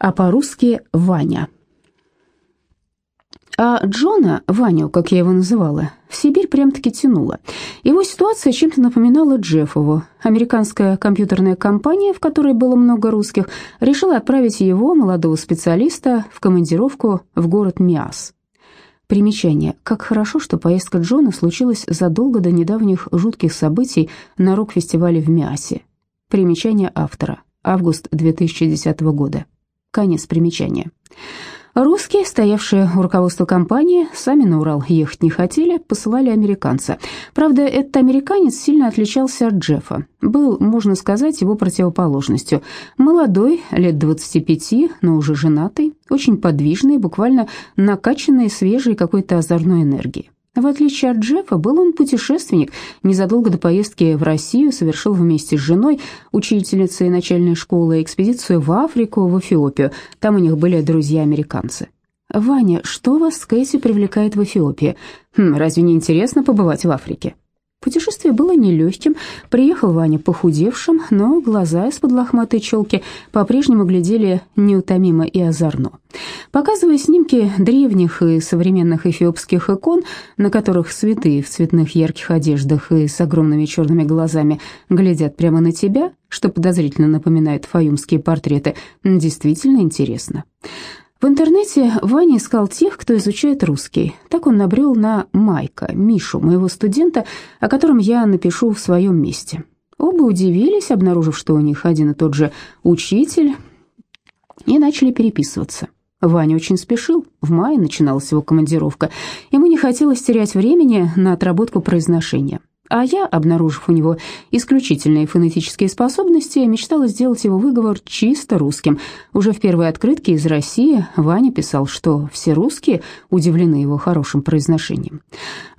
а по-русски Ваня. А Джона, Ваню, как я его называла, в Сибирь прям-таки тянуло. Его ситуация чем-то напоминала Джеффову. Американская компьютерная компания, в которой было много русских, решила отправить его, молодого специалиста, в командировку в город Миас. Примечание. Как хорошо, что поездка Джона случилась задолго до недавних жутких событий на рок-фестивале в Миасе. Примечание автора. Август 2010 года. Конец примечания. Русские, стоявшие у руководства компании, сами на Урал ехать не хотели, посылали американца. Правда, этот американец сильно отличался от Джеффа. Был, можно сказать, его противоположностью. Молодой, лет 25, но уже женатый, очень подвижный, буквально накачанный свежей какой-то озорной энергией. В отличие от Джеффа, был он путешественник. Незадолго до поездки в Россию совершил вместе с женой, учительницей начальной школы, экспедицию в Африку, в Эфиопию. Там у них были друзья-американцы. «Ваня, что вас с Кэти привлекает в Эфиопии? Хм, разве не интересно побывать в Африке?» Путешествие было нелегким. Приехал Ваня похудевшим, но глаза из-под лохматой челки по-прежнему глядели неутомимо и озорно. Показывая снимки древних и современных эфиопских икон, на которых святые в цветных ярких одеждах и с огромными черными глазами глядят прямо на тебя, что подозрительно напоминает фаюмские портреты, действительно интересно. В интернете Ваня искал тех, кто изучает русский. Так он набрел на Майка, Мишу, моего студента, о котором я напишу в своем месте. Оба удивились, обнаружив, что у них один и тот же учитель, и начали переписываться. Ваня очень спешил, в мае начиналась его командировка. Ему не хотелось терять времени на отработку произношения. А я, обнаружив у него исключительные фонетические способности, мечтала сделать его выговор чисто русским. Уже в первой открытке из России Ваня писал, что все русские удивлены его хорошим произношением.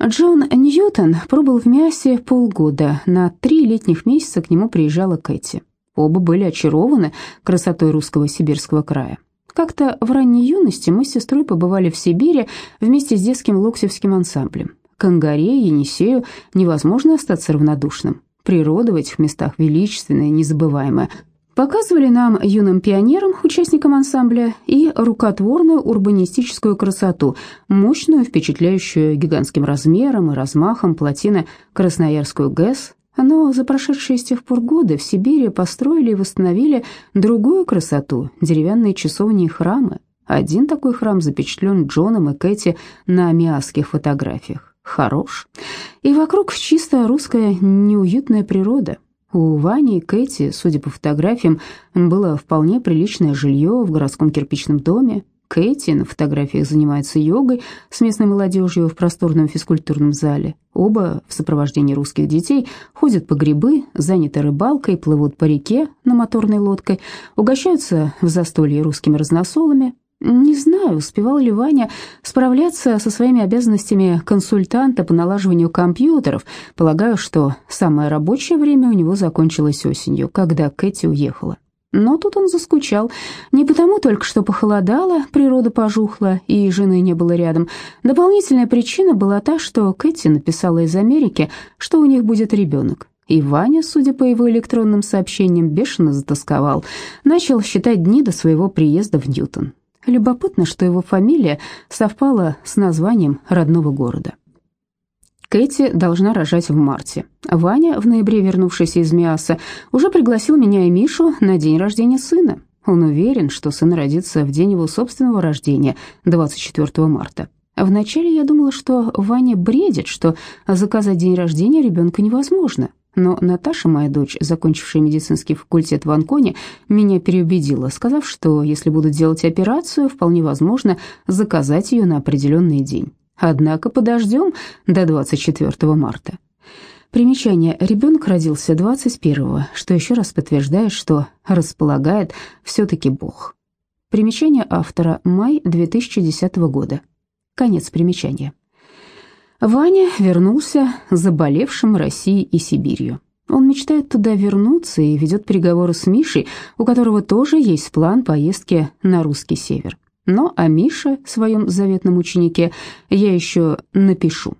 Джон Ньютон пробыл в Мясе полгода. На три летних месяца к нему приезжала Кэти. Оба были очарованы красотой русского сибирского края. Как-то в ранней юности мы с сестрой побывали в Сибири вместе с детским локтевским ансамблем. К Ангаре Енисею невозможно остаться равнодушным. Природа в этих местах величественная, незабываемая. Показывали нам, юным пионерам, участникам ансамбля, и рукотворную урбанистическую красоту, мощную, впечатляющую гигантским размером и размахом плотины Красноярскую ГЭС, но за прошедшие с тех пор годы в Сибири построили и восстановили другую красоту – деревянные часовни и храмы. Один такой храм запечатлен Джоном и Кэти на миасских фотографиях хорош. И вокруг чисто русская неуютная природа. У Вани и Кэти, судя по фотографиям, было вполне приличное жилье в городском кирпичном доме. Кэти на фотографиях занимается йогой с местной молодежью в просторном физкультурном зале. Оба в сопровождении русских детей ходят по грибы, заняты рыбалкой, плывут по реке на моторной лодкой, угощаются в застолье русскими разносолами, не знаю, успевал ли Ваня справляться со своими обязанностями консультанта по налаживанию компьютеров. Полагаю, что самое рабочее время у него закончилось осенью, когда Кэти уехала. Но тут он заскучал. Не потому только, что похолодало, природа пожухла и жены не было рядом. Дополнительная причина была та, что Кэти написала из Америки, что у них будет ребенок. И Ваня, судя по его электронным сообщениям, бешено затасковал. Начал считать дни до своего приезда в Ньютон. Любопытно, что его фамилия совпала с названием родного города. Кэти должна рожать в марте. Ваня, в ноябре вернувшийся из Миаса, уже пригласил меня и Мишу на день рождения сына. Он уверен, что сын родится в день его собственного рождения, 24 марта. Вначале я думала, что Ваня бредит, что заказать день рождения ребенка невозможно. Но Наташа, моя дочь, закончившая медицинский факультет в Анконе, меня переубедила, сказав, что если буду делать операцию, вполне возможно заказать ее на определенный день. Однако подождем до 24 марта. Примечание. Ребенок родился 21-го, что еще раз подтверждает, что располагает все-таки Бог. Примечание автора. Май 2010 года. Конец примечания. Ваня вернулся заболевшим Россией и Сибирью. Он мечтает туда вернуться и ведет переговоры с Мишей, у которого тоже есть план поездки на русский север. Но о Мише, своем заветном ученике, я еще напишу.